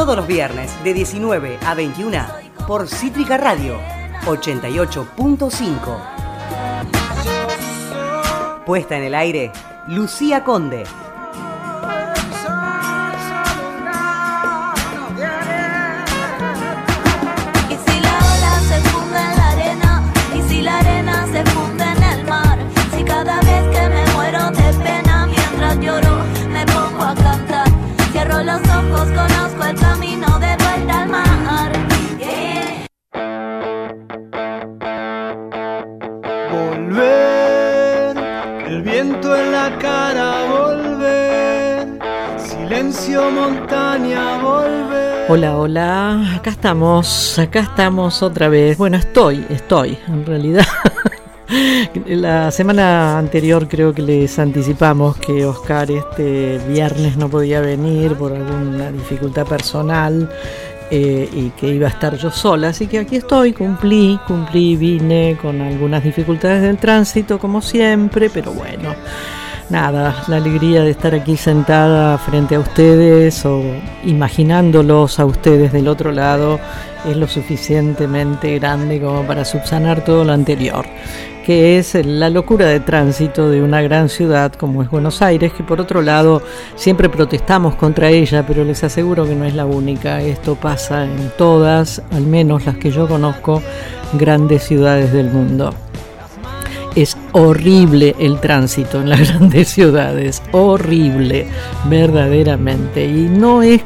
Todos los viernes de 19 a 21 por Cítrica Radio 88.5. Puesta en el aire, Lucía Conde. Hola, hola, acá estamos, acá estamos otra vez. Bueno, estoy, estoy, en realidad. La semana anterior creo que les anticipamos que Oscar este viernes no podía venir por alguna dificultad personal eh, y que iba a estar yo sola. Así que aquí estoy, cumplí, cumplí, vine con algunas dificultades del tránsito como siempre, pero bueno nada, la alegría de estar aquí sentada frente a ustedes o imaginándolos a ustedes del otro lado es lo suficientemente grande como para subsanar todo lo anterior, que es la locura de tránsito de una gran ciudad como es Buenos Aires, que por otro lado siempre protestamos contra ella, pero les aseguro que no es la única, esto pasa en todas, al menos las que yo conozco, grandes ciudades del mundo. Es horrible el tránsito en las grandes ciudades, horrible, verdaderamente. Y no es,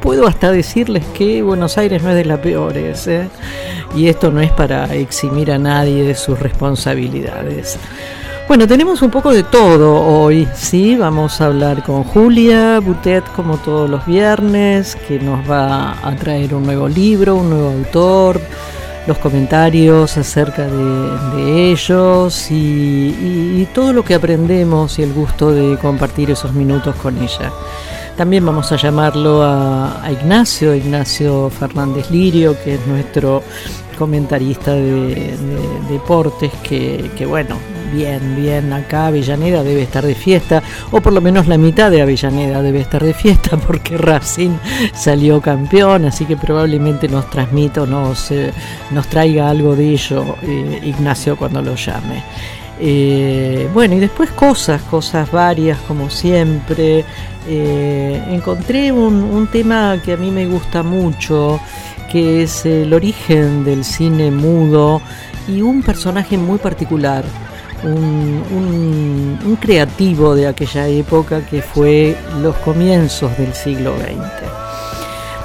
puedo hasta decirles que Buenos Aires no es de las peores. ¿eh? Y esto no es para eximir a nadie de sus responsabilidades. Bueno, tenemos un poco de todo hoy, ¿sí? Vamos a hablar con Julia Butet como todos los viernes, que nos va a traer un nuevo libro, un nuevo autor, los comentarios acerca de, ellos y, todo lo que aprendemos y el gusto de compartir esos minutos con ella. También vamos a llamarlo a, Ignacio, Ignacio Fernández Lirio, que es nuestro comentarista de, deportes, que, que bueno, bien, bien, acá Avellaneda debe estar de fiesta, o por lo menos la mitad de Avellaneda debe estar de fiesta porque Racing salió campeón, así que probablemente nos transmita o nos, eh, nos traiga algo de ello eh, Ignacio cuando lo llame. Eh, bueno, y después cosas, cosas varias como siempre. encontré un tema que a mí me gusta mucho, que es el origen del cine mudo y un personaje muy particular un, creativo de aquella época que fue los comienzos del siglo XX.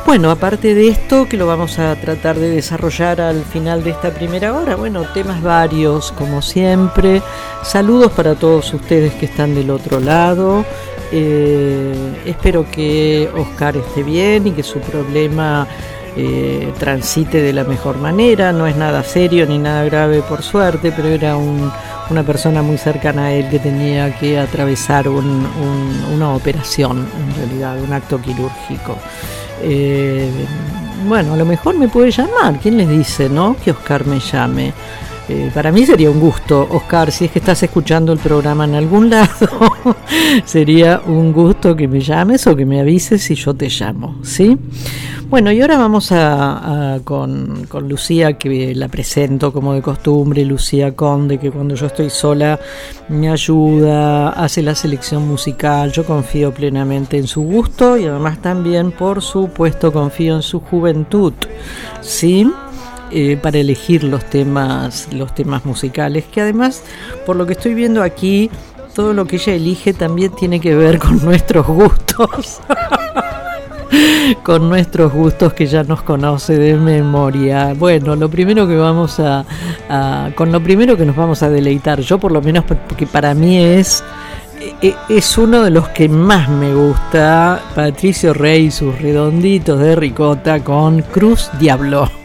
Bueno, aparte de esto, que lo vamos a tratar de desarrollar al final de esta primera hora, bueno, temas varios, como siempre. Saludos para todos ustedes que están del otro lado. Eh, espero que Oscar esté bien y que su problema eh, transite de la mejor manera. No es nada serio ni nada grave, por suerte, pero era un, una persona muy cercana a él que tenía que atravesar una operación, en realidad, un acto quirúrgico. Eh, bueno, a lo mejor me puede llamar, ¿quién les dice, no? Que Oscar me llame. Eh, para mí sería un gusto, Oscar, si es que estás escuchando el programa en algún lado, sería un gusto que me llames o que me avises si yo te llamo, ¿sí? Bueno, y ahora vamos a, con, Lucía, que la presento como de costumbre, Lucía Conde, que cuando yo estoy sola me ayuda, hace la selección musical, yo confío plenamente en su gusto y además también, por supuesto, confío en su juventud, ¿sí? Eh, para elegir los temas, los temas musicales, que además, por lo que estoy viendo aquí, todo lo que ella elige también tiene que ver con nuestros gustos. con nuestros gustos que ya nos conoce de memoria. Bueno, lo primero que vamos a, con lo primero que nos vamos a deleitar, yo por lo menos porque para mí es e, es uno de los que más me gusta, Patricio Rey sus redonditos de ricota con Cruz Diablo.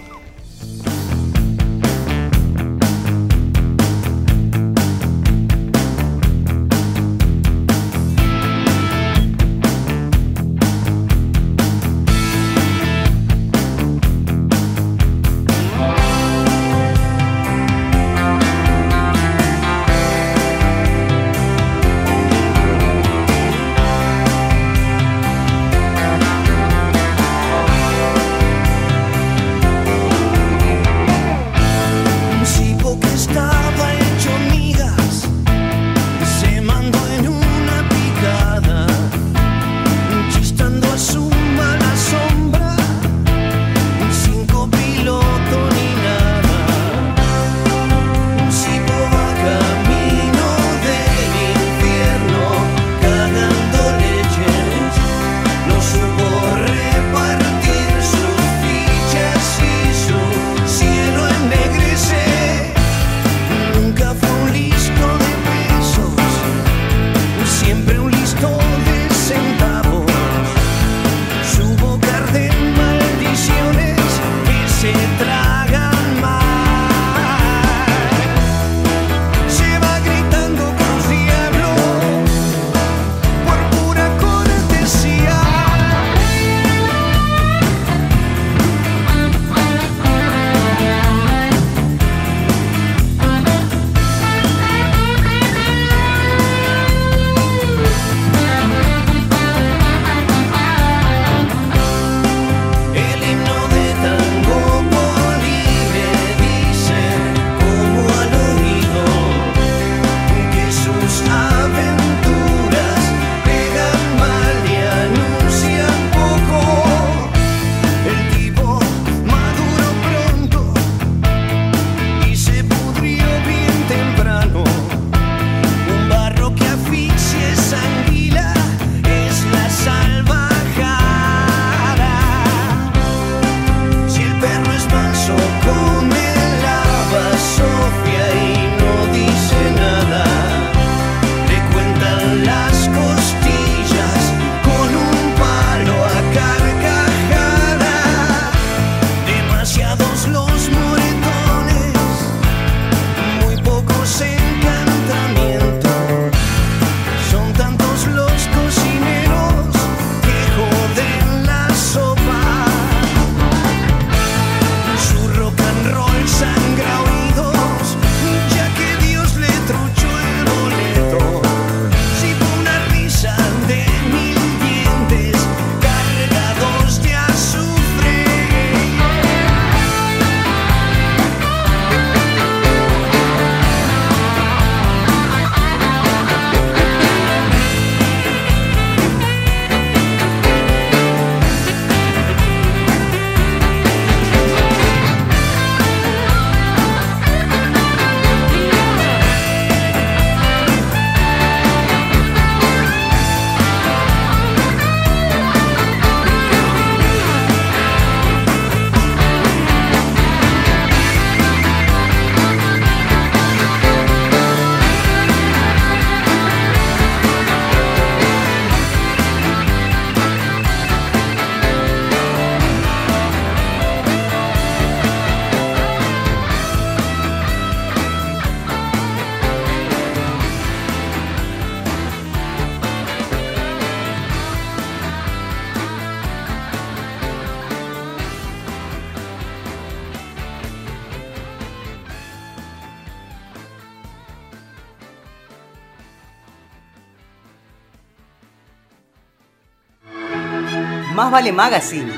Más Vale Magazine,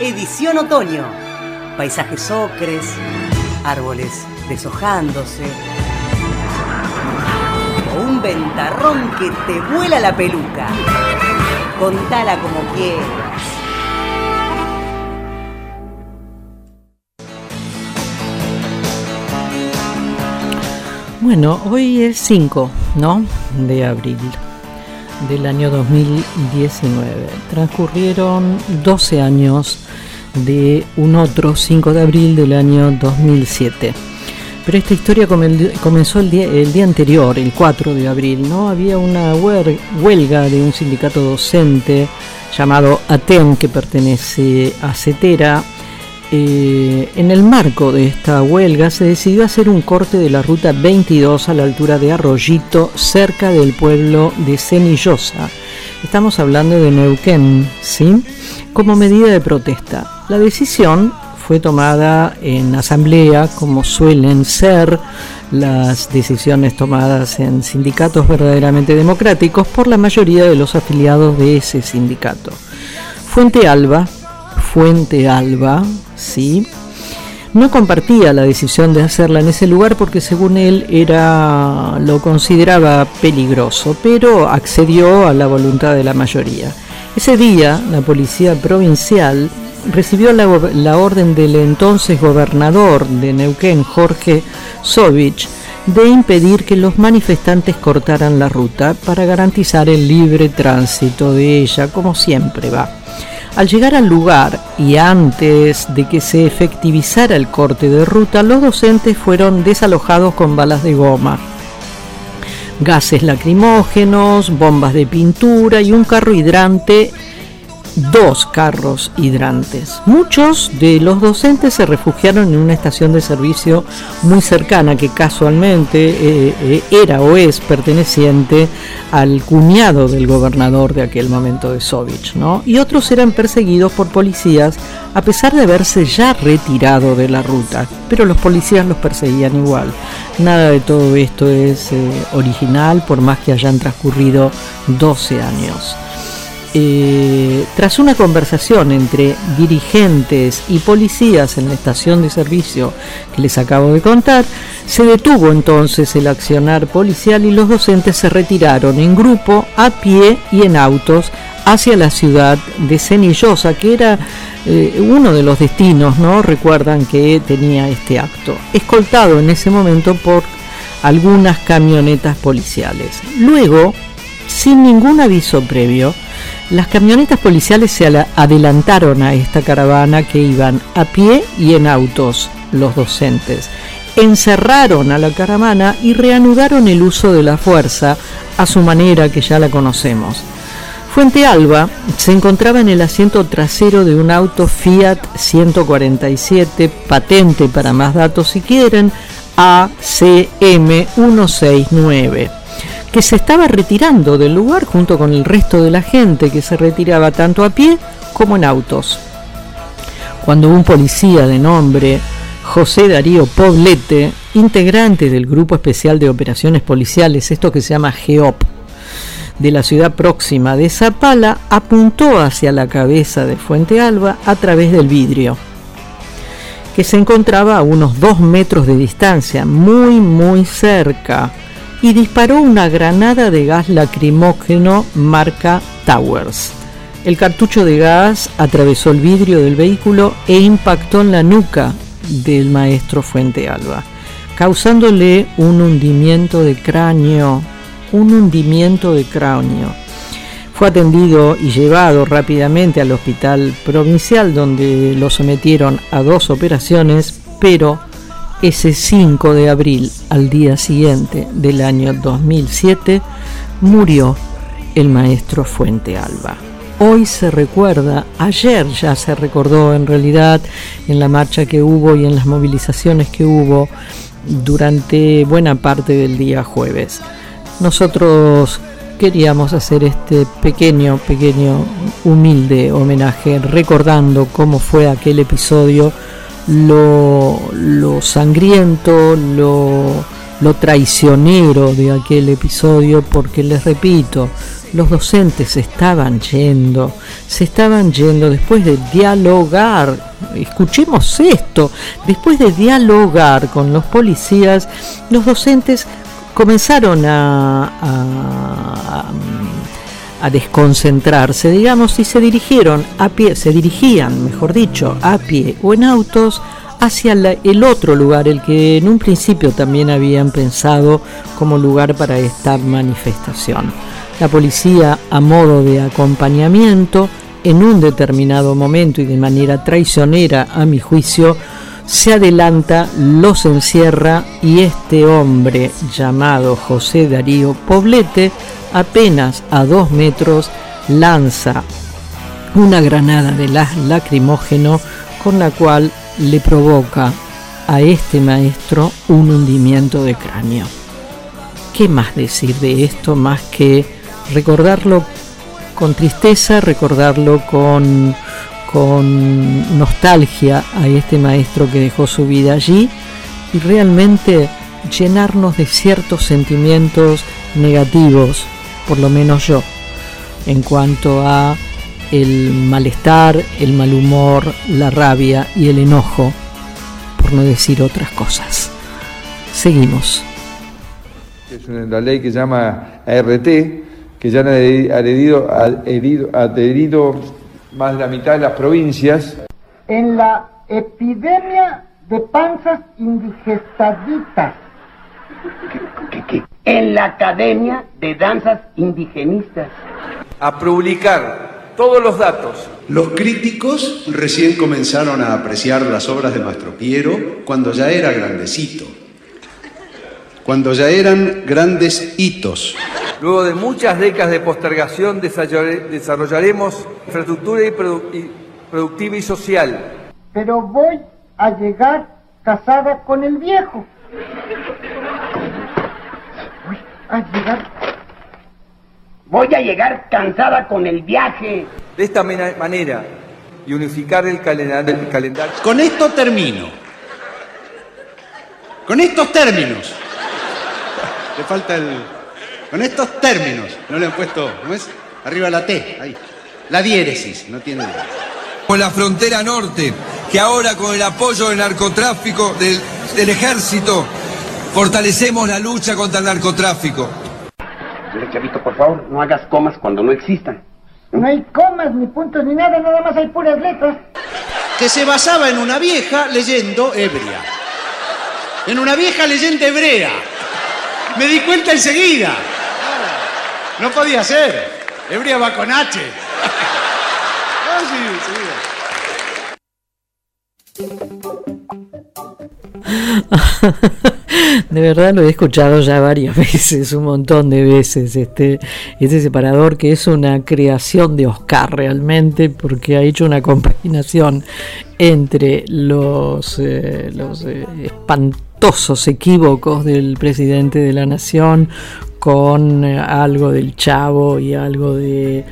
edición otoño. Paisajes ocres, árboles deshojándose. O un ventarrón que te vuela la peluca. Contala como quieras. Bueno, hoy es 5, ¿no? De abril del año 2019. Transcurrieron 12 años de un otro 5 de abril del año 2007. Pero esta historia comenzó el día, el día anterior, el 4 de abril, ¿no? Había una huelga de un sindicato docente llamado ATEM que pertenece a CETERA eh, en el marco de esta huelga se decidió hacer un corte de la ruta 22 a la altura de Arroyito, cerca del pueblo de Cenillosa. Estamos hablando de Neuquén, ¿sí? Como medida de protesta. La decisión fue tomada en asamblea, como suelen ser las decisiones tomadas en sindicatos verdaderamente democráticos por la mayoría de los afiliados de ese sindicato. Fuente Alba, Fuente Alba, ¿sí? No compartía la decisión de hacerla en ese lugar porque según él era lo consideraba peligroso, pero accedió a la voluntad de la mayoría. Ese día, la policía provincial recibió la, la orden del entonces gobernador de Neuquén, Jorge Sovich, de impedir que los manifestantes cortaran la ruta para garantizar el libre tránsito de ella, como siempre va. Al llegar al lugar y antes de que se efectivizara el corte de ruta, los docentes fueron desalojados con balas de goma, gases lacrimógenos, bombas de pintura y un carro hidrante dos carros hidrantes. Muchos de los docentes se refugiaron en una estación de servicio muy cercana que casualmente eh, eh, era o es perteneciente al cuñado del gobernador de aquel momento de Sovich, ¿no? Y otros eran perseguidos por policías a pesar de haberse ya retirado de la ruta, pero los policías los perseguían igual. Nada de todo esto es eh, original por más que hayan transcurrido 12 años. Eh, tras una conversación entre dirigentes y policías en la estación de servicio que les acabo de contar, se detuvo entonces el accionar policial y los docentes se retiraron en grupo, a pie y en autos hacia la ciudad de Cenillosa, que era eh, uno de los destinos, ¿no? Recuerdan que tenía este acto, escoltado en ese momento por algunas camionetas policiales. Luego, sin ningún aviso previo, las camionetas policiales se adelantaron a esta caravana que iban a pie y en autos los docentes. Encerraron a la caravana y reanudaron el uso de la fuerza a su manera que ya la conocemos. Fuente Alba se encontraba en el asiento trasero de un auto Fiat 147, patente para más datos si quieren, ACM 169 que se estaba retirando del lugar junto con el resto de la gente que se retiraba tanto a pie como en autos. Cuando un policía de nombre José Darío Poblete, integrante del Grupo Especial de Operaciones Policiales, esto que se llama GEOP, de la ciudad próxima de Zapala, apuntó hacia la cabeza de Fuente Alba a través del vidrio, que se encontraba a unos dos metros de distancia, muy muy cerca y disparó una granada de gas lacrimógeno marca Towers. El cartucho de gas atravesó el vidrio del vehículo e impactó en la nuca del maestro Fuente Alba, causándole un hundimiento de cráneo, un hundimiento de cráneo. Fue atendido y llevado rápidamente al hospital provincial donde lo sometieron a dos operaciones, pero ese 5 de abril, al día siguiente del año 2007, murió el maestro Fuente Alba. Hoy se recuerda, ayer ya se recordó en realidad en la marcha que hubo y en las movilizaciones que hubo durante buena parte del día jueves. Nosotros queríamos hacer este pequeño, pequeño, humilde homenaje recordando cómo fue aquel episodio lo, lo sangriento, lo, lo traicionero de aquel episodio, porque les repito, los docentes se estaban yendo, se estaban yendo después de dialogar, escuchemos esto, después de dialogar con los policías, los docentes comenzaron a, a, desconcentrarse, digamos, y se dirigieron a pie, se dirigían, mejor dicho, a pie o en autos hacia el otro lugar, el que en un principio también habían pensado como lugar para esta manifestación. La policía, a modo de acompañamiento, en un determinado momento y de manera traicionera, a mi juicio, se adelanta, los encierra y este hombre llamado José Darío Poblete, apenas a dos metros, lanza una granada de lacrimógeno con la cual le provoca a este maestro un hundimiento de cráneo. ¿Qué más decir de esto más que recordarlo con tristeza, recordarlo con, con nostalgia a este maestro que dejó su vida allí y realmente llenarnos de ciertos sentimientos negativos, por lo menos yo, en cuanto a el malestar, el mal humor, la rabia y el enojo, por no decir otras cosas. Seguimos. Es la ley que se llama ART, que ya han adherido, adherido, adherido más de la mitad de las provincias. En la epidemia de panzas indigestaditas. En la Academia de Danzas Indigenistas. A publicar todos los datos. Los críticos recién comenzaron a apreciar las obras de Mastro Piero cuando ya era grandecito, cuando ya eran grandes hitos. Luego de muchas décadas de postergación desarrollaremos infraestructura y, productiva y social. Pero voy a llegar casada con el viejo. Voy a llegar Voy a llegar cansada con el viaje. De esta manera y unificar el, calendario. Con esto termino. Con estos términos. Le falta el... Con estos términos. No le han puesto... ¿Cómo es? Arriba la T. Ahí. La diéresis. No tiene... Con la frontera norte, que ahora con el apoyo del narcotráfico, del, del ejército, fortalecemos la lucha contra el narcotráfico. Chavito, por favor, no hagas comas cuando no existan. No hay comas, ni puntos, ni nada, nada más hay puras letras. Que se basaba en una vieja leyendo hebrea. En una vieja leyenda hebrea. Me di cuenta enseguida. No podía ser. Hebrea va con H. Ah, sí, de verdad lo he escuchado ya varias veces, un montón de veces, este, este separador que es una creación de Oscar realmente, porque ha hecho una compaginación entre los, eh, los eh, espantosos equívocos del presidente de la nación con eh, algo del chavo y algo de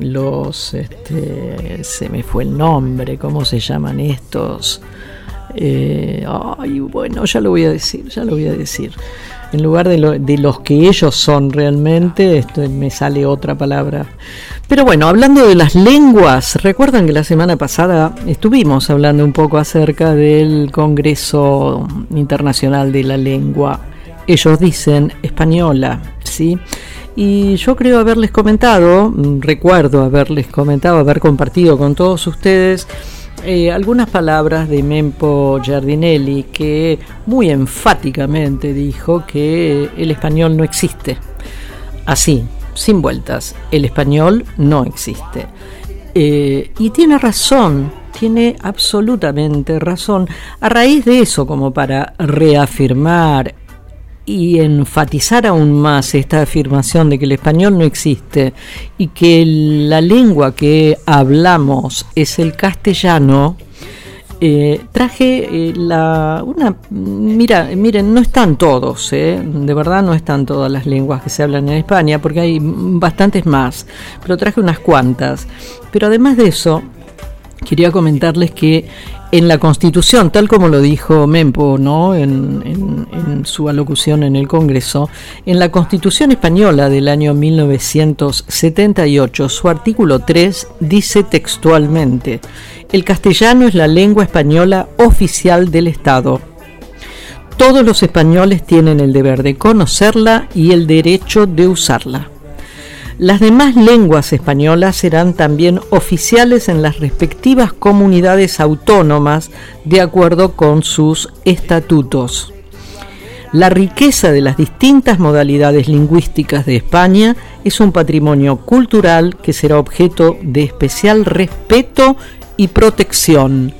los, este, se me fue el nombre, ¿cómo se llaman estos? Eh, ay, bueno, ya lo voy a decir, ya lo voy a decir. En lugar de, los que ellos son realmente, esto, me sale otra palabra. Pero bueno, hablando de las lenguas, recuerdan que la semana pasada estuvimos hablando un poco acerca del Congreso Internacional de la Lengua. Ellos dicen española, ¿sí? Y yo creo haberles comentado, recuerdo haberles comentado, haber compartido con todos ustedes eh, algunas palabras de Mempo Giardinelli que muy enfáticamente dijo que el español no existe. Así, sin vueltas, el español no existe. Eh, y tiene razón, tiene absolutamente razón. A raíz de eso, como para reafirmar y enfatizar aún más esta afirmación de que el español no existe y que la lengua que hablamos es el castellano, eh, traje eh, la una mira miren no están todos eh, de verdad no están todas las lenguas que se hablan en España porque hay bastantes más pero traje unas cuantas. Pero además de eso quería comentarles que en la Constitución, tal como lo dijo Mempo ¿no? En, en, su alocución en el Congreso, en la Constitución española del año 1978, su artículo 3 dice textualmente, el castellano es la lengua española oficial del Estado. Todos los españoles tienen el deber de conocerla y el derecho de usarla. Las demás lenguas españolas serán también oficiales en las respectivas comunidades autónomas de acuerdo con sus estatutos. La riqueza de las distintas modalidades lingüísticas de España es un patrimonio cultural que será objeto de especial respeto y protección.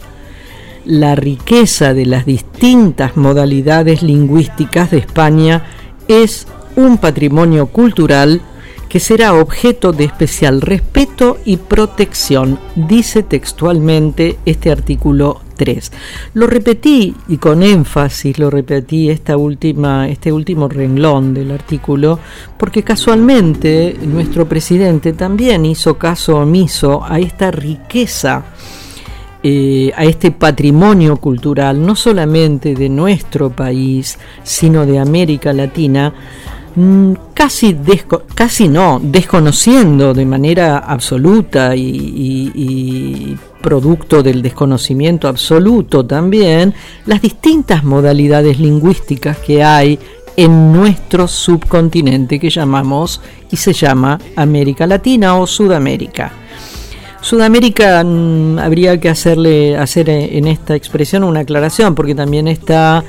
La riqueza de las distintas modalidades lingüísticas de España es un patrimonio cultural que será objeto de especial respeto y protección, dice textualmente este artículo 3. Lo repetí y con énfasis lo repetí esta última, este último renglón del artículo, porque casualmente nuestro presidente también hizo caso omiso a esta riqueza. Eh, a este patrimonio cultural, no solamente de nuestro país, sino de América Latina, Mm, casi, casi no, desconociendo de manera absoluta y, producto del desconocimiento absoluto también, las distintas modalidades lingüísticas que hay en nuestro subcontinente que llamamos y se llama América Latina o Sudamérica. Sudamérica mm, habría que hacerle hacer en esta expresión una aclaración porque también está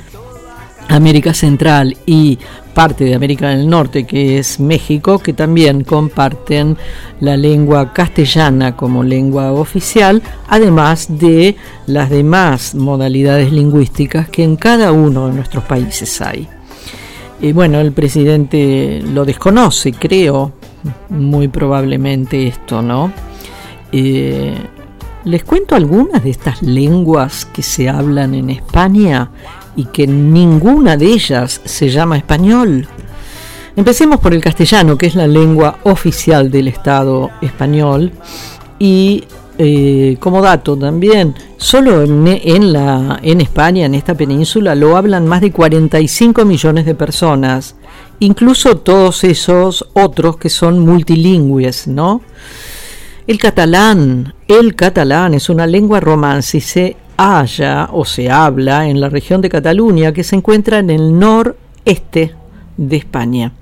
América Central y parte de América del Norte, que es México, que también comparten la lengua castellana como lengua oficial, además de las demás modalidades lingüísticas que en cada uno de nuestros países hay. Y bueno, el presidente lo desconoce, creo, muy probablemente esto, ¿no? Eh, les cuento algunas de estas lenguas que se hablan en España y que ninguna de ellas se llama español. Empecemos por el castellano, que es la lengua oficial del Estado español. Y eh, como dato también, solo en, la, en España, en esta península, lo hablan más de 45 millones de personas, incluso todos esos otros que son multilingües, ¿no? El catalán, el catalán es una lengua romance haya o se habla en la región de Cataluña que se encuentra en el noreste de España.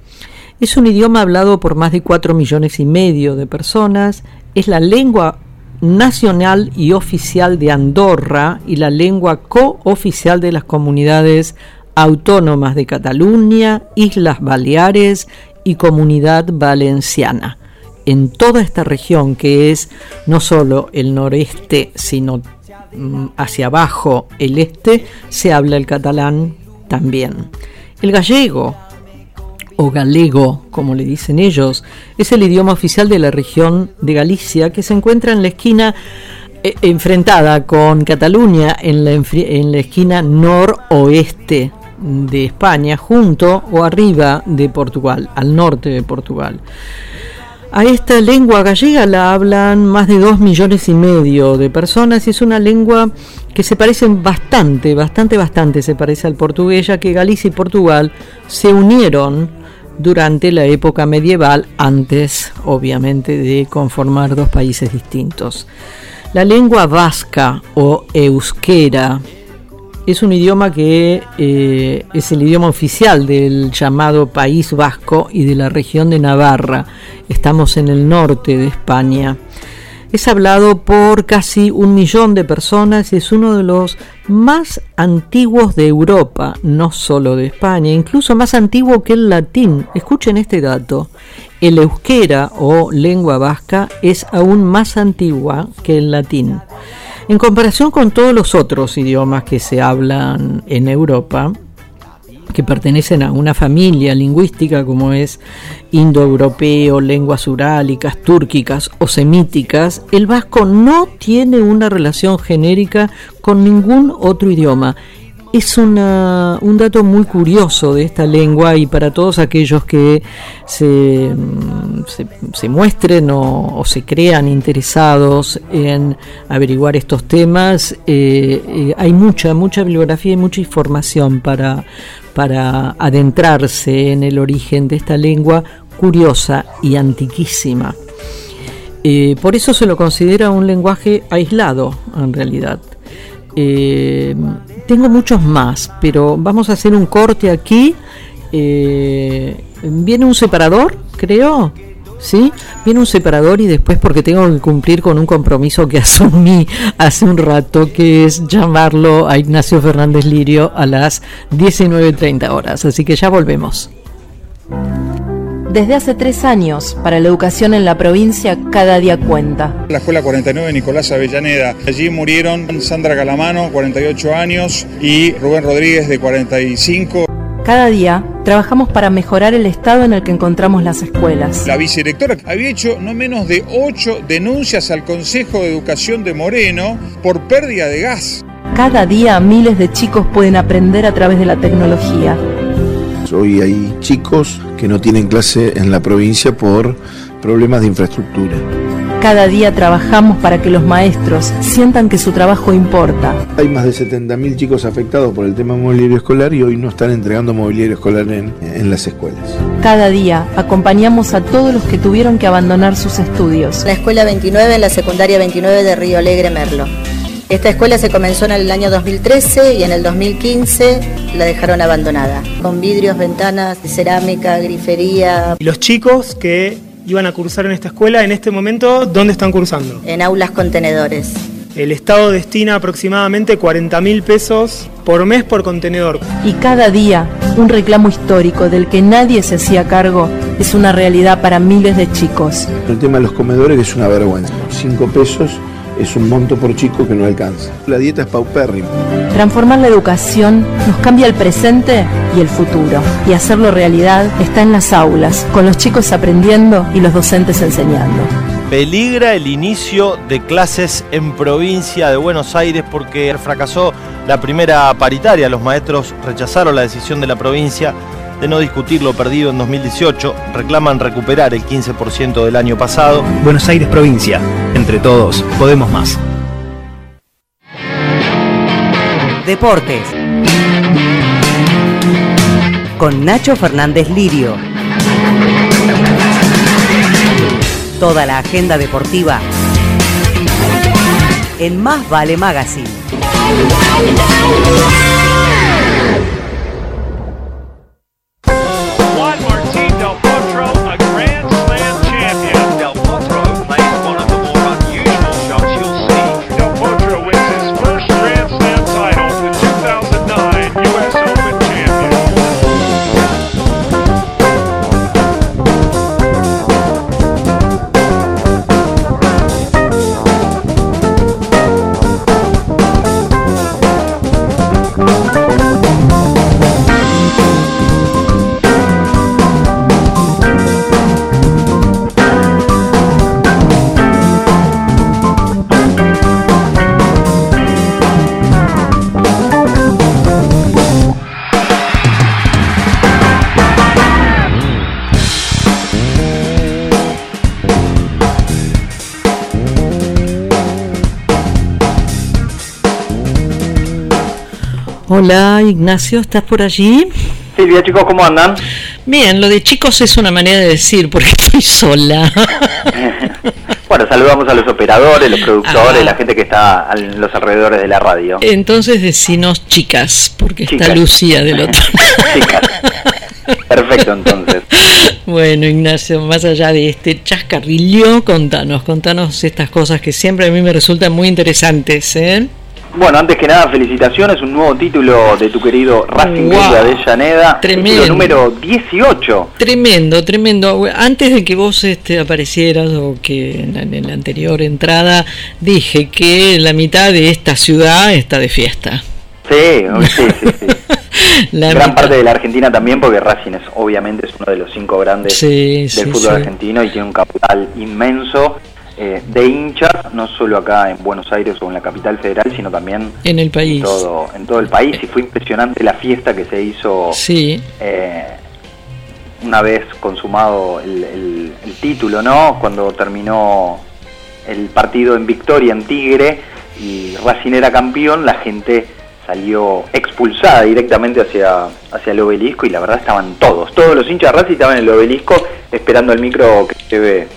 Es un idioma hablado por más de 4 millones y medio de personas, es la lengua nacional y oficial de Andorra y la lengua cooficial de las comunidades autónomas de Cataluña, Islas Baleares y Comunidad Valenciana. En toda esta región que es no solo el noreste, sino hacia abajo el este se habla el catalán también. El gallego o galego, como le dicen ellos, es el idioma oficial de la región de Galicia que se encuentra en la esquina eh, enfrentada con Cataluña en la, en la esquina noroeste de España, junto o arriba de Portugal, al norte de Portugal. A esta lengua gallega la hablan más de dos millones y medio de personas y es una lengua que se parece bastante, bastante, bastante se parece al portugués, ya que Galicia y Portugal se unieron durante la época medieval, antes obviamente de conformar dos países distintos. La lengua vasca o euskera es un idioma que eh, es el idioma oficial del llamado País Vasco y de la región de Navarra. Estamos en el norte de España. Es hablado por casi un millón de personas y es uno de los más antiguos de Europa, no solo de España, incluso más antiguo que el latín. Escuchen este dato. El euskera o lengua vasca es aún más antigua que el latín. En comparación con todos los otros idiomas que se hablan en Europa, que pertenecen a una familia lingüística como es indoeuropeo, lenguas urálicas, túrquicas o semíticas, el vasco no tiene una relación genérica con ningún otro idioma es una, un dato muy curioso de esta lengua y para todos aquellos que se, mm, se, muestren o, se crean interesados en averiguar estos temas, eh, eh, hay mucha, mucha bibliografía y mucha información para, para adentrarse en el origen de esta lengua curiosa y antiquísima. Eh, por eso se lo considera un lenguaje aislado en realidad. Tengo muchos más, pero vamos a hacer un corte aquí. Eh, viene un separador, creo. ¿Sí? Viene un separador y después porque tengo que cumplir con un compromiso que asumí hace un rato, que es llamarlo a Ignacio Fernández Lirio a las 19.30 horas. Así que ya volvemos. Desde hace tres años, para la educación en la provincia, cada día cuenta. La Escuela 49 Nicolás Avellaneda. Allí murieron Sandra Calamano, 48 años, y Rubén Rodríguez, de 45. Cada día trabajamos para mejorar el estado en el que encontramos las escuelas. La vicedirectora había hecho no menos de ocho denuncias al Consejo de Educación de Moreno por pérdida de gas. Cada día miles de chicos pueden aprender a través de la tecnología Hoy hay chicos que no tienen clase en la provincia por problemas de infraestructura. Cada día trabajamos para que los maestros sientan que su trabajo importa. Hay más de 70.000 chicos afectados por el tema mobiliario escolar y hoy no están entregando mobiliario escolar en, en, las escuelas. Cada día acompañamos a todos los que tuvieron que abandonar sus estudios. La escuela 29 en la secundaria 29 de Río Alegre Merlo. Esta escuela se comenzó en el año 2013 y en el 2015 la dejaron abandonada, con vidrios, ventanas, cerámica, grifería. ¿Y los chicos que iban a cursar en esta escuela, en este momento, dónde están cursando? En aulas contenedores. El Estado destina aproximadamente 40 mil pesos por mes por contenedor. Y cada día, un reclamo histórico del que nadie se hacía cargo es una realidad para miles de chicos. El tema de los comedores es una vergüenza. 5 pesos es un monto por chico que no alcanza. La dieta es paupérrima. Transformar la educación nos cambia el presente y el futuro. Y hacerlo realidad está en las aulas, con los chicos aprendiendo y los docentes enseñando. Peligra el inicio de clases en provincia de Buenos Aires porque fracasó la primera paritaria. Los maestros rechazaron la decisión de la provincia de no discutir lo perdido en 2018, reclaman recuperar el 15% del año pasado. Buenos Aires provincia, entre todos podemos más. Deportes. Con Nacho Fernández Lirio. Toda la agenda deportiva en Más Vale Magazine. Hola Ignacio, ¿estás por allí? Silvia, chicos, ¿cómo andan? Bien, lo de chicos es una manera de decir porque estoy sola. bueno, saludamos a los operadores, los productores, la gente que está en los alrededores de la radio. Entonces decinos chicas, porque está Lucía del otro chicas. Perfecto, entonces. Bueno, Ignacio, más allá de este chascarrillo, contanos, contanos estas cosas que siempre a mí me resultan muy interesantes, ¿eh? Bueno, antes que nada, felicitaciones, un nuevo título de tu querido Racing wow. de Avellaneda, tremendo. número 18. Tremendo, tremendo. Antes de que vos este, aparecieras o que en la, anterior entrada dije que la mitad de esta ciudad está de fiesta. Sí, sí, sí. sí. Gran parte de la Argentina también, porque Racing es obviamente es uno de los cinco grandes del fútbol argentino y tiene un capital inmenso eh, de hinchas, no solo acá en Buenos Aires o en la capital federal, sino también en el país. En todo, en todo el país. Y fue impresionante la fiesta que se hizo sí. Eh, una vez consumado el, título, ¿no? Cuando terminó el partido en victoria en Tigre y Racing era campeón, la gente salió expulsada directamente hacia, hacia el obelisco y la verdad estaban todos, todos los hinchas de Racing estaban en el obelisco esperando el micro que lleve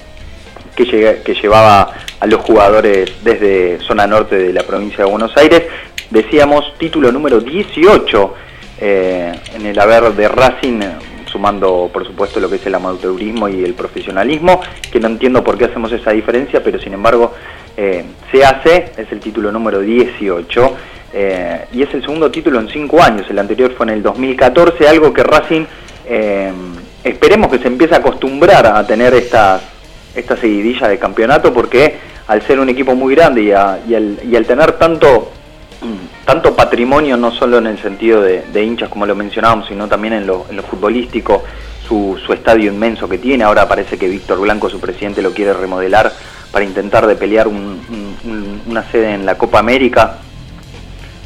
que, llevaba a los jugadores desde zona norte de la provincia de Buenos Aires. Decíamos título número 18 eh, en el haber de Racing, sumando por supuesto lo que es el amateurismo y el profesionalismo, que no entiendo por qué hacemos esa diferencia, pero sin embargo eh, se hace, es el título número 18. Eh, y es el segundo título en cinco años, el anterior fue en el 2014, algo que Racing esperemos que se empiece a acostumbrar a tener estas esta seguidilla de campeonato porque al ser un equipo muy grande y, al, tener tanto mm, tanto patrimonio, no solo en el sentido de, hinchas como lo mencionábamos, sino también en lo, futbolístico, su, estadio inmenso que tiene, ahora parece que Víctor Blanco, su presidente, lo quiere remodelar para intentar de pelear una sede en la Copa América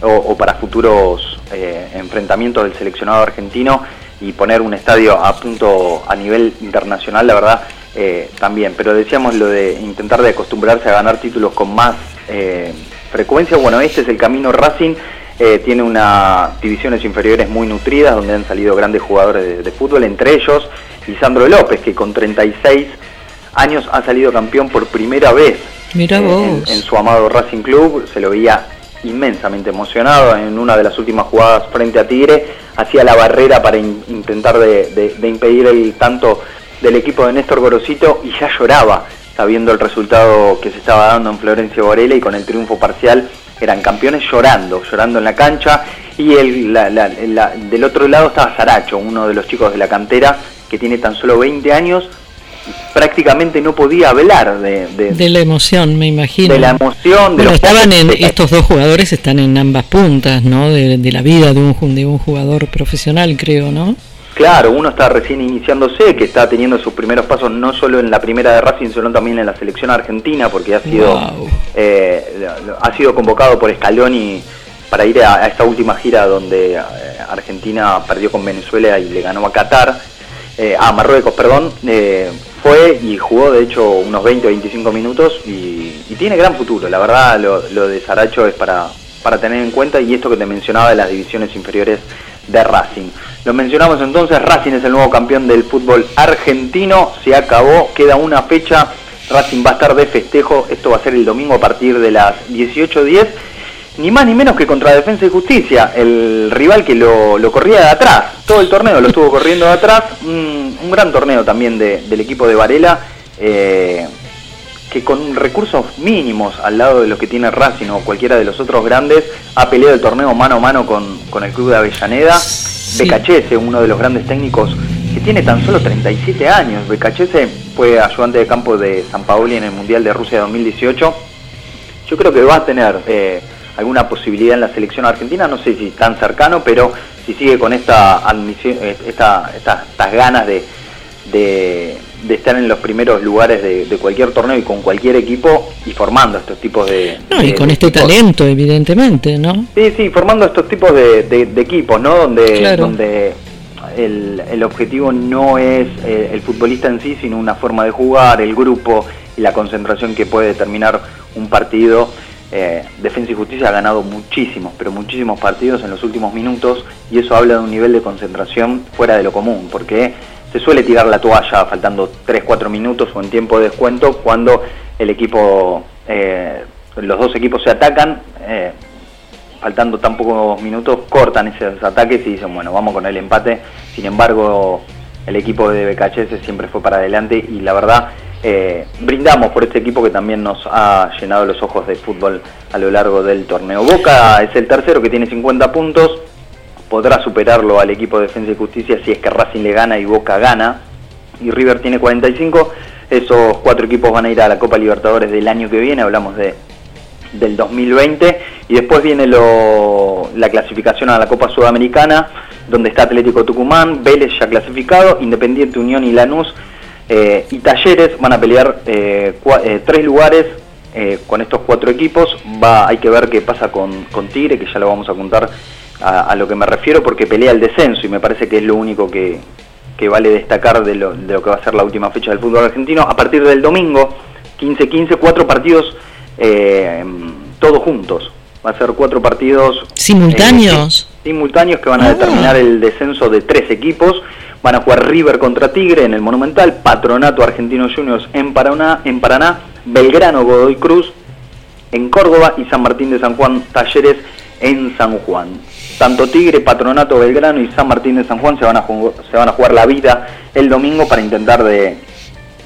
o, para futuros eh, enfrentamientos del seleccionado argentino y poner un estadio a punto a nivel internacional, la verdad eh, también, pero decíamos lo de intentar de acostumbrarse a ganar títulos con más eh, frecuencia. Bueno, este es el camino Racing. Eh, tiene unas divisiones inferiores muy nutridas donde han salido grandes jugadores de, fútbol, entre ellos Lisandro López, que con 36 años ha salido campeón por primera vez Mira En, su amado Racing Club. Se lo veía inmensamente emocionado en una de las últimas jugadas frente a Tigre. Hacía la barrera para intentar de impedir el tanto del equipo de Néstor Gorosito y ya lloraba sabiendo el resultado que se estaba dando en Florencio Varela y con el triunfo parcial eran campeones llorando, llorando en la cancha y el, del otro lado estaba Saracho, uno de los chicos de la cantera que tiene tan solo 20 años prácticamente no podía hablar de, de, la emoción, me imagino. De la emoción. De estaban en, estos dos jugadores están en ambas puntas, ¿no? De, la vida de un, de un jugador profesional, creo, ¿no? Claro, uno está recién iniciándose, que está teniendo sus primeros pasos no solo en la primera de Racing, sino también en la selección argentina, porque ha sido, eh, ha sido convocado por Scaloni para ir a, esta última gira donde eh, Argentina perdió con Venezuela y le ganó a Qatar, eh, a Marruecos, perdón, fue y jugó de hecho unos 20 o 25 minutos y, tiene gran futuro. La verdad, lo, lo de Saracho es para, para tener en cuenta y esto que te mencionaba de las divisiones inferiores de Racing. Lo mencionamos entonces, Racing es el nuevo campeón del fútbol argentino, se acabó, queda una fecha, Racing va a estar de festejo, esto va a ser el domingo a partir de las 18.10, ni más ni menos que contra Defensa y Justicia, el rival que lo, corría de atrás, todo el torneo lo estuvo corriendo de atrás, un, gran torneo también del equipo de Varela. Eh, que con recursos mínimos al lado de los que tiene Racing o cualquiera de los otros grandes, ha peleado el torneo mano a mano con, con el club de Avellaneda. Becachese, uno de los grandes técnicos que tiene tan solo 37 años. Becachese fue ayudante de campo de San Paoli en el Mundial de Rusia 2018. Yo creo que va a tener eh, alguna posibilidad en la selección argentina, no sé si tan cercano, pero si sigue con esta, admisión, eh, esta, estas ganas de, de de estar en los primeros lugares de, cualquier torneo y con cualquier equipo y formando estos tipos de... No, y con este talento, evidentemente, ¿no? Sí, sí, formando estos tipos de, equipos, ¿no? Donde, donde el, el, objetivo no es eh, el futbolista en sí, sino una forma de jugar, el grupo y la concentración que puede determinar un partido. Eh, Defensa y Justicia ha ganado muchísimos, pero muchísimos partidos en los últimos minutos y eso habla de un nivel de concentración fuera de lo común, porque se suele tirar la toalla faltando 3-4 minutos o en tiempo de descuento cuando el equipo, eh, los dos equipos se atacan, eh, faltando tan pocos minutos, cortan esos ataques y dicen, bueno, vamos con el empate. Sin embargo, el equipo de BKHS siempre fue para adelante y la verdad eh, brindamos por este equipo que también nos ha llenado los ojos de fútbol a lo largo del torneo. Boca es el tercero que tiene 50 puntos, podrá superarlo al equipo de Defensa y Justicia si es que Racing le gana y Boca gana. Y River tiene 45. Esos cuatro equipos van a ir a la Copa Libertadores del año que viene, hablamos de del 2020. Y después viene lo, la clasificación a la Copa Sudamericana, donde está Atlético Tucumán, Vélez ya clasificado, Independiente Unión y Lanús Eh, y Talleres van a pelear eh, eh, tres lugares eh, con estos cuatro equipos. Va, hay que ver qué pasa con, con Tigre, que ya lo vamos a contar a, a lo que me refiero, porque pelea el descenso y me parece que es lo único que, que vale destacar de lo, de lo que va a ser la última fecha del fútbol argentino. A partir del domingo, 15-15, cuatro partidos eh, todos juntos. Va a ser cuatro partidos ¿Simultáneos? eh, simultáneos que van a determinar el descenso de tres equipos. Van a jugar River contra Tigre en el Monumental, Patronato Argentino Juniors en Paraná, en Paraná Belgrano Godoy Cruz en Córdoba y San Martín de San Juan Talleres en San Juan. Tanto Tigre, Patronato Belgrano y San Martín de San Juan se van a, jugar, se van a jugar la vida el domingo para intentar de,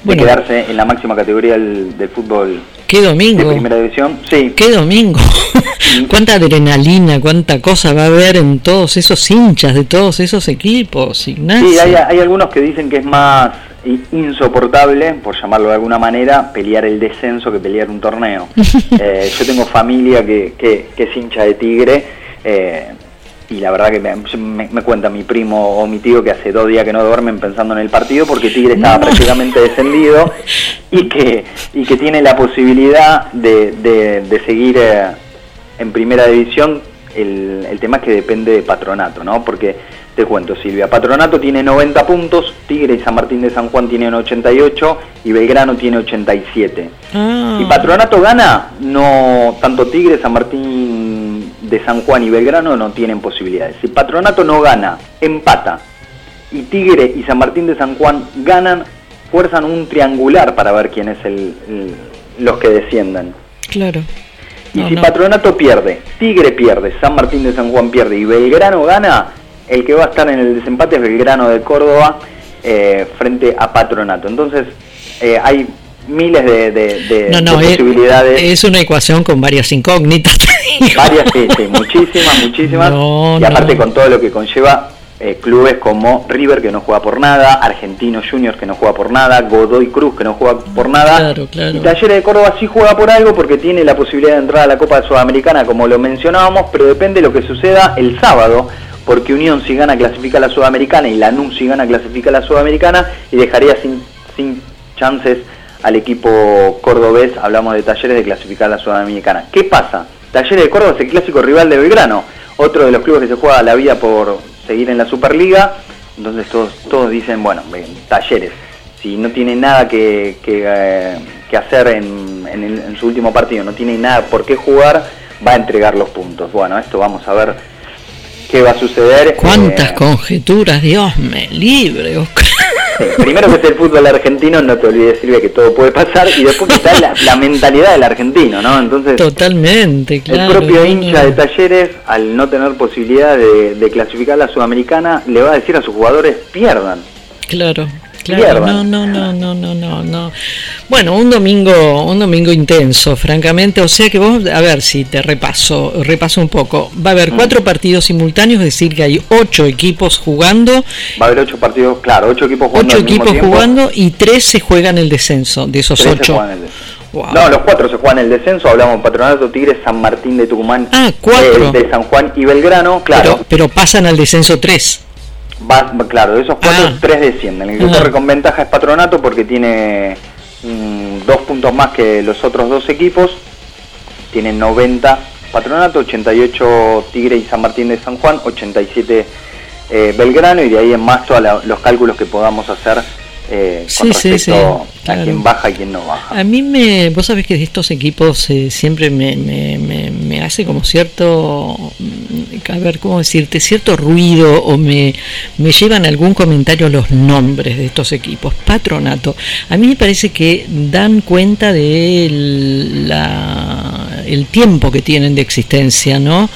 de quedarse en la máxima categoría del, del fútbol ¿Qué de domingo? primera división. Sí, ¿Qué domingo? cuánta adrenalina, cuánta cosa va a haber en todos esos hinchas de todos esos equipos, Ignacio. Sí, hay, hay algunos que dicen que es más insoportable, por llamarlo de alguna manera, pelear el descenso que pelear un torneo. Eh, yo tengo familia que, que, que es hincha de Tigre eh, y la verdad que me, me- me cuenta mi primo o mi tío que hace dos días que no duermen pensando en el partido porque Tigre estaba prácticamente descendido y que, y que tiene la posibilidad de, de- de seguir eh, en primera división. El, el tema es que depende de Patronato, ¿no? Porque te cuento, Silvia, Patronato tiene 90 puntos, Tigre y San Martín de San Juan tienen 88 y Belgrano tiene 87. Ah. Si Patronato gana, no tanto Tigre, San Martín de San Juan y Belgrano no tienen posibilidades. Si Patronato no gana, empata y Tigre y San Martín de San Juan ganan, fuerzan un triangular para ver quién es el, el- los que desciendan. Claro. Y No, si no. Patronato pierde, Tigre pierde, San Martín de San Juan pierde y Belgrano gana, el que va a estar en el desempate es Belgrano de Córdoba eh, frente a Patronato. Entonces eh, hay miles de, de- de- No, no, de es, posibilidades. es una ecuación con varias incógnitas. Varias, sí, sí, muchísimas, muchísimas. No, y aparte con todo lo que conlleva eh, clubes como River que no juega por nada, Argentinos Juniors que no juega por nada, Godoy Cruz que no juega por nada. Claro, claro. Y Talleres de Córdoba sí juega por algo porque tiene la posibilidad de entrar a la Copa Sudamericana como lo mencionábamos, pero depende de lo que suceda el sábado. Porque Unión si gana clasifica a la Sudamericana y Lanús si gana clasifica a la Sudamericana y dejaría sin, sin chances al equipo cordobés, hablamos de Talleres de clasificar a la Sudamericana. ¿Qué pasa? Talleres de Córdoba es el clásico rival de Belgrano, otro de los clubes que se juega la vida por seguir en la Superliga, entonces todos, todos dicen, bueno, Talleres, si no tiene nada que, que, eh, hacer en, en su último partido, no tiene nada por qué jugar, va a entregar los puntos. Bueno, esto vamos a ver qué va a suceder. ¿Cuántas Eh, conjeturas? Dios me libre, Oscar. Sí, primero que es el fútbol argentino, no te olvides, Silvia, que todo puede pasar, y después que está la, la mentalidad del argentino, ¿no? Entonces, Totalmente, claro. el propio hincha de Talleres, al no tener posibilidad de, de clasificar a la Sudamericana, le va a decir a sus jugadores, pierdan. Claro, claro. No, no, no, no, no, no, no. Bueno, un domingo, un domingo intenso, francamente. O sea que vos, a ver si te repaso, repaso un poco. Va a Mm. haber cuatro partidos simultáneos, es decir, que hay ocho equipos jugando, Va a haber ocho partidos, claro, ocho equipos jugando ocho mismo equipos jugando y tres se juegan el descenso de esos Tres ocho. No, los cuatro se juegan el descenso, hablamos Patronato, Tigres, San Martín de Tucumán, Ah, cuatro. eh, de San Juan y Belgrano, claro. Pero, pero pasan al descenso tres. Va- claro, de esos cuatro, Ah. tres descienden. El que corre con ventaja es Patronato porque tiene mm, dos puntos más que los otros dos equipos. Tienen 90 Patronato, 88 Tigre y San Martín de San Juan, 87 eh, Belgrano y de ahí en más todos los cálculos que podamos hacer eh, Sí, sí, sí, a claro. quién baja y quién no baja. A mí me, vos sabés que de estos equipos eh, siempre me, me, me, me hace como cierto, mm, a ver, ¿cómo decirte? Cierto ruido o me, me llevan algún comentario los nombres de estos equipos. Patronato. A mí me parece que dan cuenta de la, el tiempo que tienen de existencia, ¿no?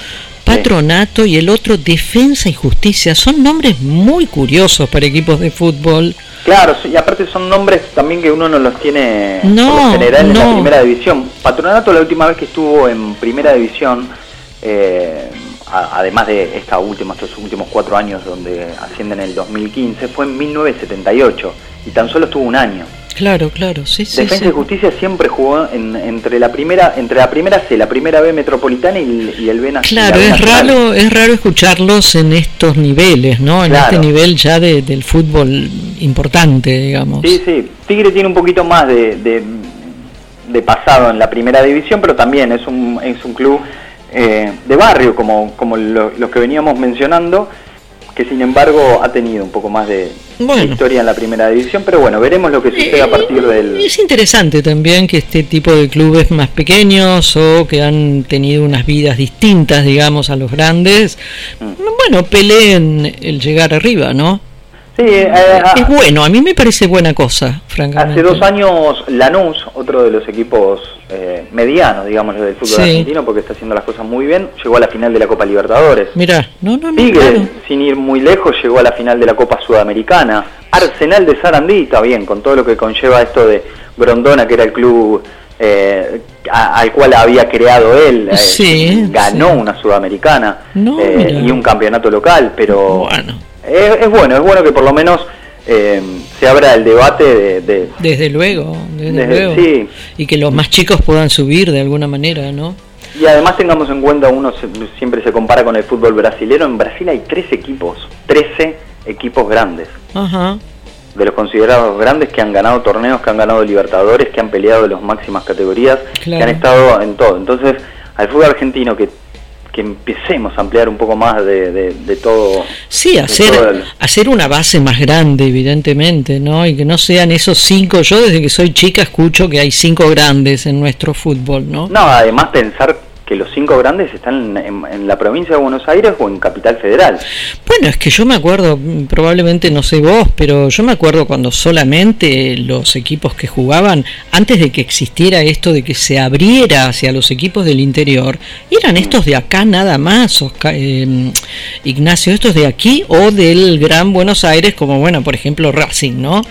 Patronato y el otro Defensa y Justicia. Son nombres muy curiosos para equipos de fútbol. Claro, y aparte son nombres también que uno no los tiene No, por lo general en la primera división. Patronato la última vez que estuvo en primera división, eh, a- además de esta última, estos últimos cuatro años donde ascienden en el 2015, fue en 1978 y tan solo estuvo un año. Claro, claro, sí, sí. Defensa sí. y Justicia siempre jugó en- entre la primera entre la primera C, la primera B metropolitana y, y el B nacional. Claro, B es raro, es raro escucharlos en estos niveles, ¿no? En Claro. este nivel ya de- del fútbol importante, digamos. Sí, sí. Tigre tiene un poquito más de, de, de pasado en la primera división, pero también es un, es un club eh, de barrio, como, como lo- los que veníamos mencionando, que sin embargo ha tenido un poco más de, Bueno. historia en la primera división, pero bueno, veremos lo que sucede a partir del... Es interesante también que este tipo de clubes más pequeños o que han tenido unas vidas distintas, digamos, a los grandes, Mm. bueno, peleen el llegar arriba, ¿no? Sí, eh, es bueno, a mí me parece buena cosa, francamente. Hace dos años Lanús, otro de los equipos eh, medianos, digamos, del fútbol Sí. argentino, porque está haciendo las cosas muy bien, llegó a la final de la Copa Libertadores. Mira, no, no, no, Tigre, claro. sin ir muy lejos, llegó a la final de la Copa Sudamericana. Arsenal de Sarandí, está bien, con todo lo que conlleva esto de Grondona, que era el club eh, a- al cual había creado él. eh, Sí, ganó una Sudamericana No, eh, y un campeonato local, pero es, es bueno, es bueno que por lo menos eh, se abra el debate de... de- Desde luego, desde, Desde- luego. sí. Y que los más chicos puedan subir de alguna manera, ¿no? y además tengamos en cuenta, uno se- siempre se compara con el fútbol brasilero, en Brasil hay tres equipos, 13 equipos grandes. Ajá. de los considerados grandes que han ganado torneos, que han ganado Libertadores, que han peleado en las máximas categorías, Claro. que han estado en todo. Entonces, al fútbol argentino que, que empecemos a ampliar un poco más de, de- de todo. Sí, todo hacer, el- hacer una base más grande, evidentemente, ¿no? Y que no sean esos cinco. Yo desde que soy chica escucho que hay cinco grandes en nuestro fútbol, ¿no? No, además pensar que los cinco grandes están en, la provincia de Buenos Aires o en Capital Federal. Bueno, es que yo me acuerdo, probablemente no sé vos, pero yo me acuerdo cuando solamente los equipos que jugaban, antes de que existiera esto de que se abriera hacia los equipos del interior, eran estos de acá nada más, Oscar- eh, Ignacio, estos de aquí o del Gran Buenos Aires, como bueno, por ejemplo Racing, ¿no?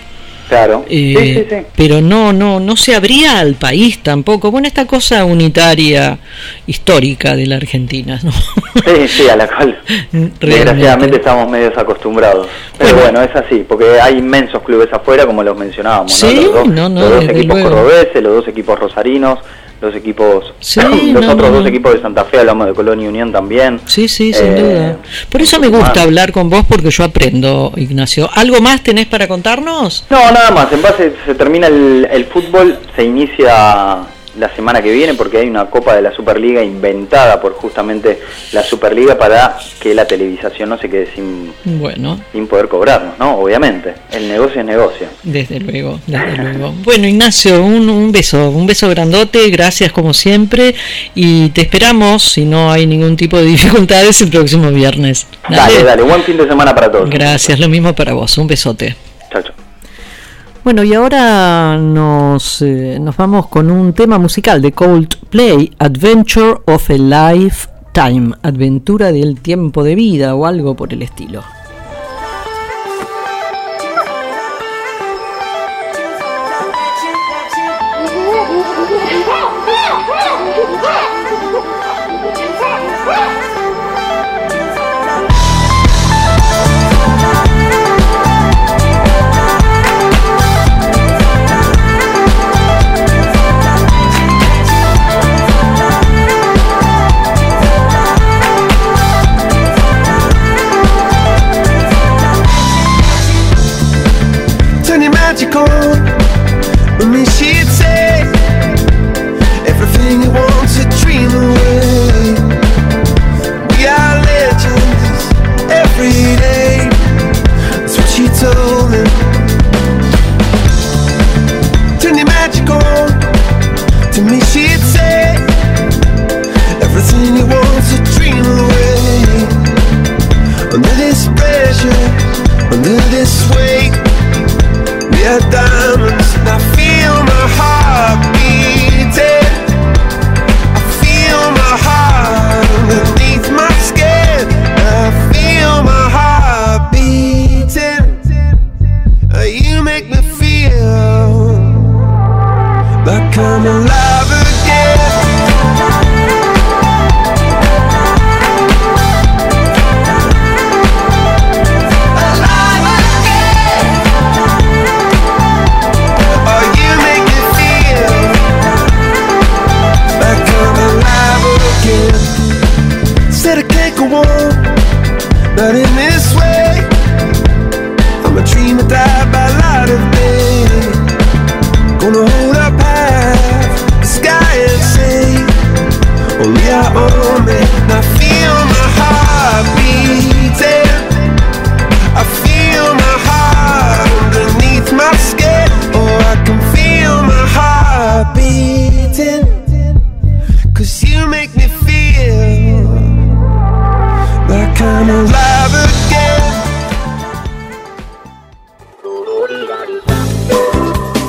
Claro. Eh, sí, sí, sí. Pero no, no, no se abría al país tampoco. Bueno, esta cosa unitaria histórica de la Argentina, ¿no? Sí, sí, a la cual desgraciadamente estamos medios acostumbrados. Pero bueno, es así, porque hay inmensos clubes afuera, como los mencionábamos, ¿no? Sí, Los dos, no, no, los dos equipos luego. cordobeses, los dos equipos rosarinos, los equipos, Sí, los no, otros no, dos equipos de Santa Fe, hablamos de Colón y Unión también. Sí, sí, sin Eh, duda. Por eso me gusta hablar con vos porque yo aprendo, Ignacio. ¿Algo más tenés para contarnos? No, nada más, en base se termina el, el fútbol, se inicia la semana que viene porque hay una Copa de la Superliga inventada por justamente la Superliga para que la televisación no se quede sin, Bueno, sin poder cobrarnos, ¿no? Obviamente, el negocio es negocio. desde luego, desde luego. Bueno, Ignacio, un, un beso, un beso grandote, gracias como siempre y te esperamos, si no hay ningún tipo de dificultades, el próximo viernes. Dale, dale, buen fin de semana para todos. Gracias, lo mismo para vos, un besote. Chao, chao. Bueno, y ahora nos, eh, nos vamos con un tema musical de Coldplay, Adventure of a Lifetime, Aventura del tiempo de vida o algo por el estilo.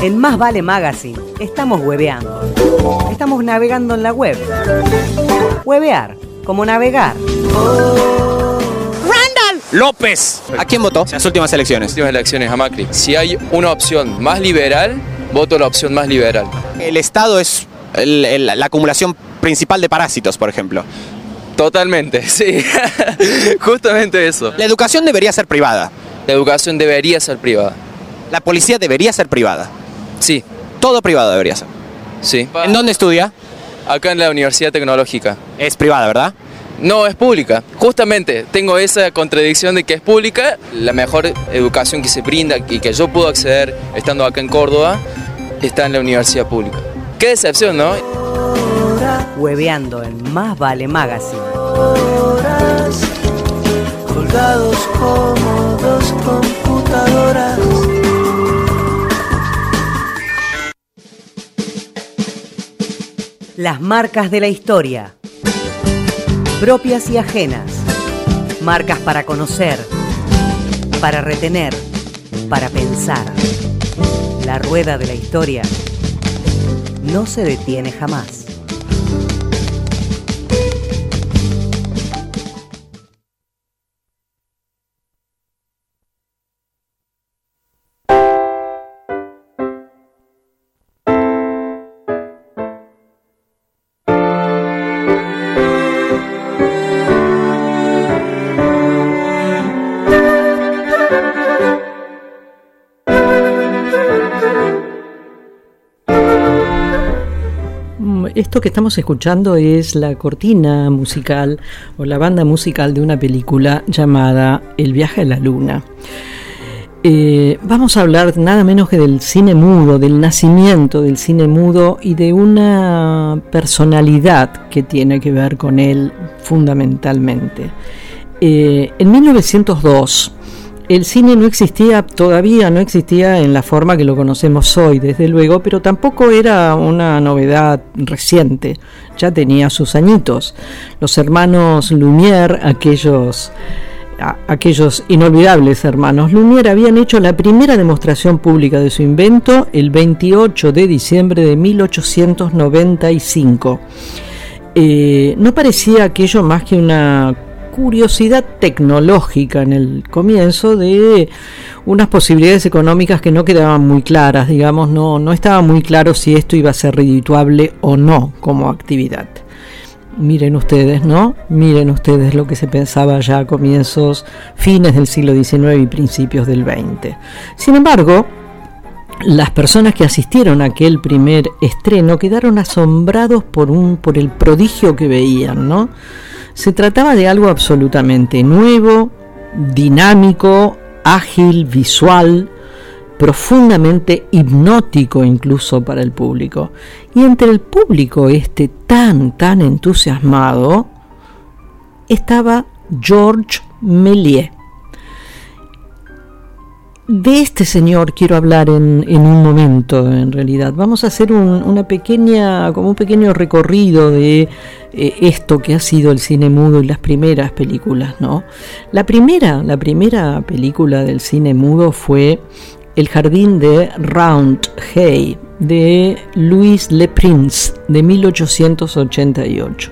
En Más Vale Magazine estamos hueveando. Estamos navegando en la web. Huevear, como navegar. ¡Randall! López. ¿A quién votó en las últimas elecciones? últimas elecciones a Macri. Si hay una opción más liberal, voto la opción más liberal. El Estado es el- el- la acumulación principal de parásitos, por ejemplo. Totalmente, sí. Justamente eso. La educación debería ser privada. La educación debería ser privada. La policía debería ser privada. Sí. Todo privado debería ser. Sí. ¿En dónde estudia? Acá en la Universidad Tecnológica. Es privada, ¿verdad? No, es pública. Justamente tengo esa contradicción de que es pública. La mejor educación que se brinda y que yo puedo acceder estando acá en Córdoba está en la universidad pública. Qué decepción, ¿no? Hueveando en Más Vale Magazine. colgados como dos computadoras. Las marcas de la historia. Propias y ajenas. Marcas para conocer, para retener, para pensar. La rueda de la historia no se detiene jamás. Esto que estamos escuchando es la cortina musical o la banda musical de una película llamada El viaje a la luna. Eh, vamos a hablar nada menos que del cine mudo, del nacimiento del cine mudo y de una personalidad que tiene que ver con él fundamentalmente. Eh, en 1902, el cine no existía, todavía no existía en la forma que lo conocemos hoy, desde luego, pero tampoco era una novedad reciente, ya tenía sus añitos. Los hermanos Lumière, aquellos, aquellos inolvidables hermanos Lumière, habían hecho la primera demostración pública de su invento el 28 de diciembre de 1895. Eh, no parecía aquello más que una curiosidad tecnológica en el comienzo de unas posibilidades económicas que no quedaban muy claras, digamos, no, no estaba muy claro si esto iba a ser redituable o no como actividad. Miren ustedes, ¿no? Miren ustedes lo que se pensaba ya a comienzos, fines del siglo XIX y principios del XX. Sin embargo, las personas que asistieron a aquel primer estreno quedaron asombrados por, un, por el prodigio que veían, ¿no? Se trataba de algo absolutamente nuevo, dinámico, ágil, visual, profundamente hipnótico incluso para el público. Y entre el público este tan, tan entusiasmado, estaba Georges Méliès. De este señor quiero hablar en, en un momento, en realidad. Vamos a hacer un, una pequeña, como un pequeño recorrido de eh, esto que ha sido el cine mudo y las primeras películas, ¿no? La primera, la primera película del cine mudo fue El jardín de Round Hay de Louis Le Prince de 1888.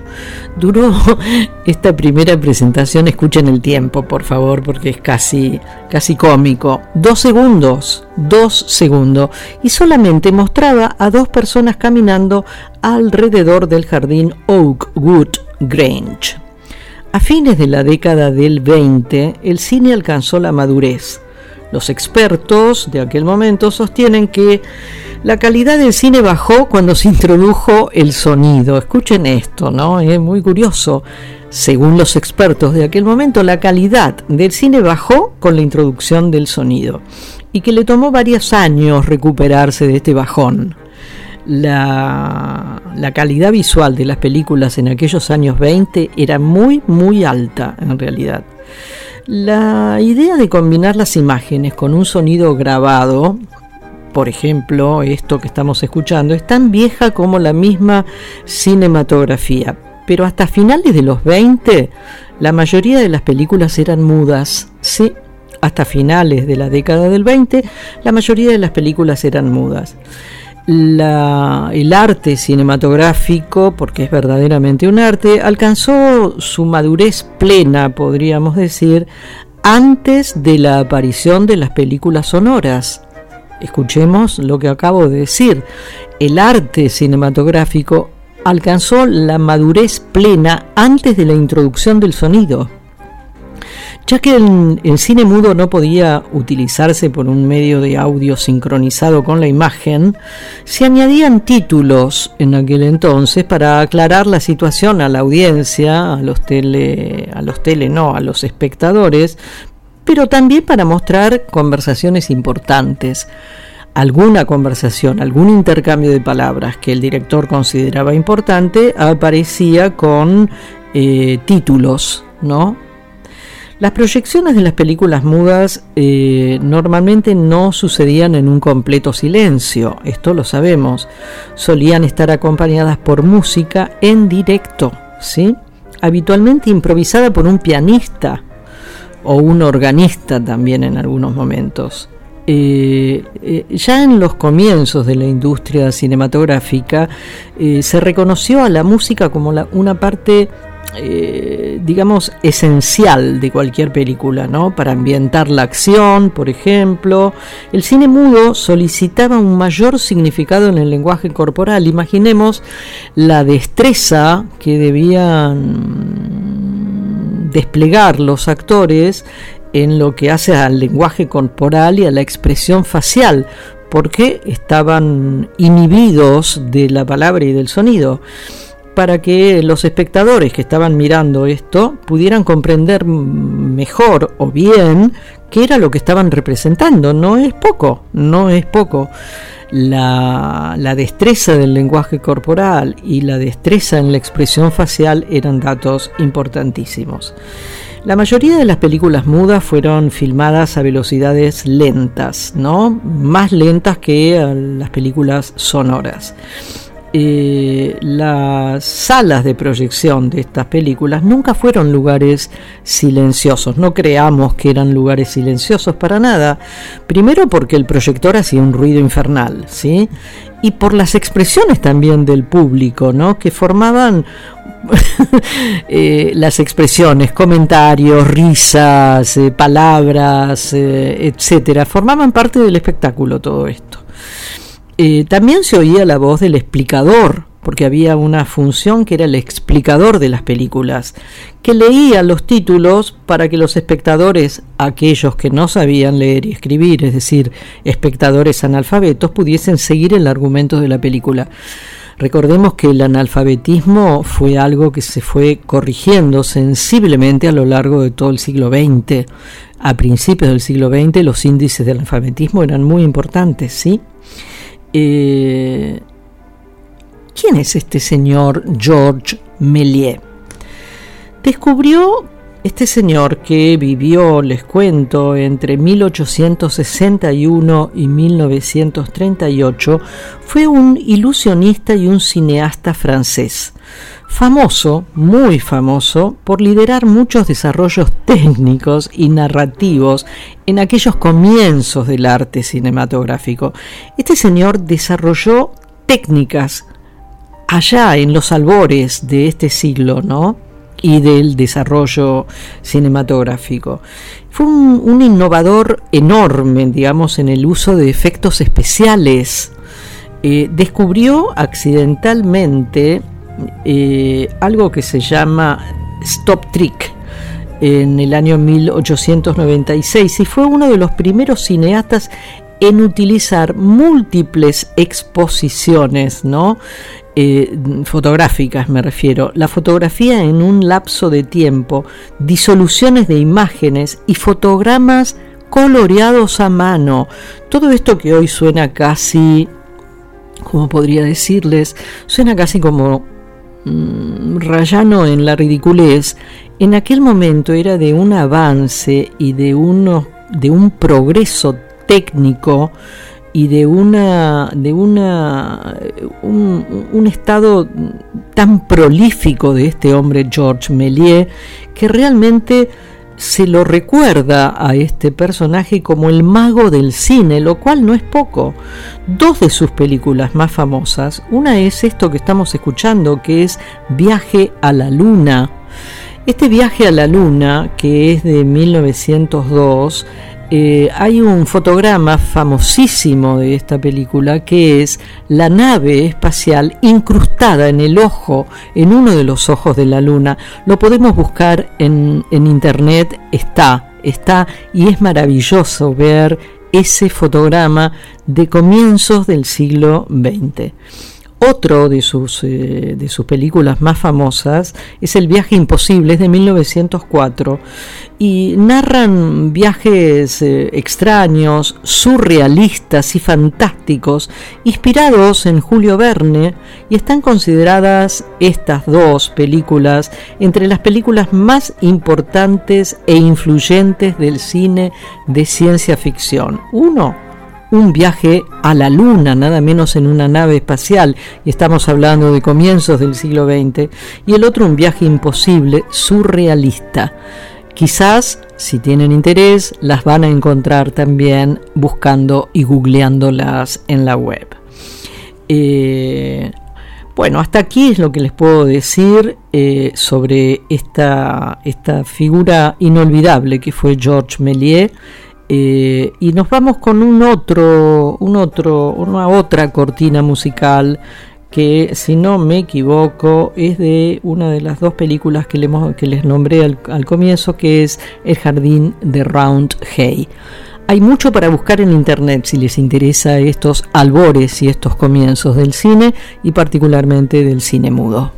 Duró esta primera presentación, escuchen el tiempo, por favor, porque es casi, casi cómico. Dos segundos, dos segundos. Y solamente mostraba a dos personas caminando alrededor del jardín Oakwood Grange. A fines de la década del 20, el cine alcanzó la madurez. Los expertos de aquel momento sostienen que la calidad del cine bajó cuando se introdujo el sonido. Escuchen esto, ¿no? Es muy curioso. Según los expertos de aquel momento, la calidad del cine bajó con la introducción del sonido y que le tomó varios años recuperarse de este bajón. La, la, calidad visual de las películas en aquellos años 20 era muy, muy alta en realidad. La idea de combinar las imágenes con un sonido grabado, por ejemplo, esto que estamos escuchando, es tan vieja como la misma cinematografía. Pero hasta finales de los 20, la mayoría de las películas eran mudas. Sí, hasta finales de la década del 20, la mayoría de las películas eran mudas. La, el arte cinematográfico, porque es verdaderamente un arte, alcanzó su madurez plena, podríamos decir, antes de la aparición de las películas sonoras. Escuchemos lo que acabo de decir. El arte cinematográfico alcanzó la madurez plena antes de la introducción del sonido. Ya que el, cine mudo no podía utilizarse por un medio de audio sincronizado con la imagen, se añadían títulos en aquel entonces para aclarar la situación a la audiencia, a los tele, a los tele no, a los espectadores, pero también para mostrar conversaciones importantes alguna conversación, algún intercambio de palabras que el director consideraba importante, aparecía con eh, títulos, ¿no? Las proyecciones de las películas mudas eh, normalmente no sucedían en un completo silencio, esto lo sabemos. Solían estar acompañadas por música en directo, ¿sí? habitualmente improvisada por un pianista o un organista también en algunos momentos. Eh, eh, ya en los comienzos de la industria cinematográfica se reconoció a la música como una parte, digamos, esencial de cualquier película, ¿no? Para ambientar la acción, por ejemplo. El cine mudo solicitaba un mayor significado en el lenguaje corporal. Imaginemos la destreza que debían desplegar los actores en lo que hace al lenguaje corporal y a la expresión facial, porque estaban inhibidos de la palabra y del sonido, para que los espectadores que estaban mirando esto pudieran comprender mejor o bien qué era lo que estaban representando. No es poco, no es poco. La, destreza del lenguaje corporal y la destreza en la expresión facial eran datos importantísimos. La mayoría de las películas mudas fueron filmadas a velocidades lentas, ¿no? Más lentas que las películas sonoras. Eh, las salas de proyección de estas películas nunca fueron lugares silenciosos, no creamos que eran lugares silenciosos para nada, primero porque el proyector hacía un ruido infernal, ¿sí? y por las expresiones también del público, ¿no? que formaban Eh, las expresiones, comentarios, risas, eh, palabras, etcétera, formaban parte del espectáculo todo esto. También se oía la voz del explicador, porque había una función que era el explicador de las películas, que leía los títulos para que los espectadores, aquellos que no sabían leer y escribir, es decir, espectadores analfabetos, pudiesen seguir el argumento de la película. Recordemos que el analfabetismo fue algo que se fue corrigiendo sensiblemente a lo largo de todo el siglo XX. A principios del siglo XX los índices de analfabetismo eran muy importantes, ¿sí? Eh, ¿Quién es este señor George Méliès? Descubrió este señor que vivió, les cuento, entre 1861 y 1938, fue un ilusionista y un cineasta francés, famoso, muy famoso, por liderar muchos desarrollos técnicos y narrativos en aquellos comienzos del arte cinematográfico. Este señor desarrolló técnicas allá en los albores de este siglo, ¿no? y del desarrollo cinematográfico. Fue un, innovador enorme, digamos, en el uso de efectos especiales. Eh, descubrió accidentalmente eh, algo que se llama stop trick en el año 1896 y fue uno de los primeros cineastas en utilizar múltiples exposiciones, ¿no? Eh, fotográficas me refiero, la fotografía en un lapso de tiempo, disoluciones de imágenes y fotogramas coloreados a mano. Todo esto que hoy suena casi, como podría decirles, suena casi como rayano en la ridiculez, en aquel momento era de un avance y de, uno, de un progreso técnico y de una de una un, un, estado tan prolífico de este hombre George Méliès que realmente se lo recuerda a este personaje como el mago del cine, lo cual no es poco. Dos de sus películas más famosas, una es esto que estamos escuchando, que es Viaje a la Luna. Este viaje a la Luna, que es de 1902, eh, hay un fotograma famosísimo de esta película que es la nave espacial incrustada en el ojo, en uno de los ojos de la luna. Lo podemos buscar en, en internet, está, está y es maravilloso ver ese fotograma de comienzos del siglo XX. Otro de sus, eh, de sus películas más famosas es El viaje imposible, es de 1904, y narran viajes eh, extraños, surrealistas y fantásticos, inspirados en Julio Verne, y están consideradas estas dos películas entre las películas más importantes e influyentes del cine de ciencia ficción. Uno, un viaje a la Luna, nada menos en una nave espacial, y estamos hablando de comienzos del siglo XX, y el otro un viaje imposible, surrealista. Quizás, si tienen interés, las van a encontrar también buscando y googleándolas en la web. Eh, bueno, hasta aquí es lo que les puedo decir eh, sobre esta, esta figura inolvidable que fue Georges Méliès eh, y nos vamos con un otro, un otro, una otra cortina musical que, si no me equivoco, es de una de las dos películas que, les nombré al, al, comienzo, que es El Jardín de Round Hay. Hay mucho para buscar en internet si les interesa estos albores y estos comienzos del cine y particularmente del cine mudo.